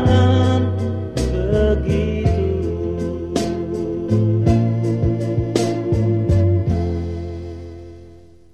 jangan begitu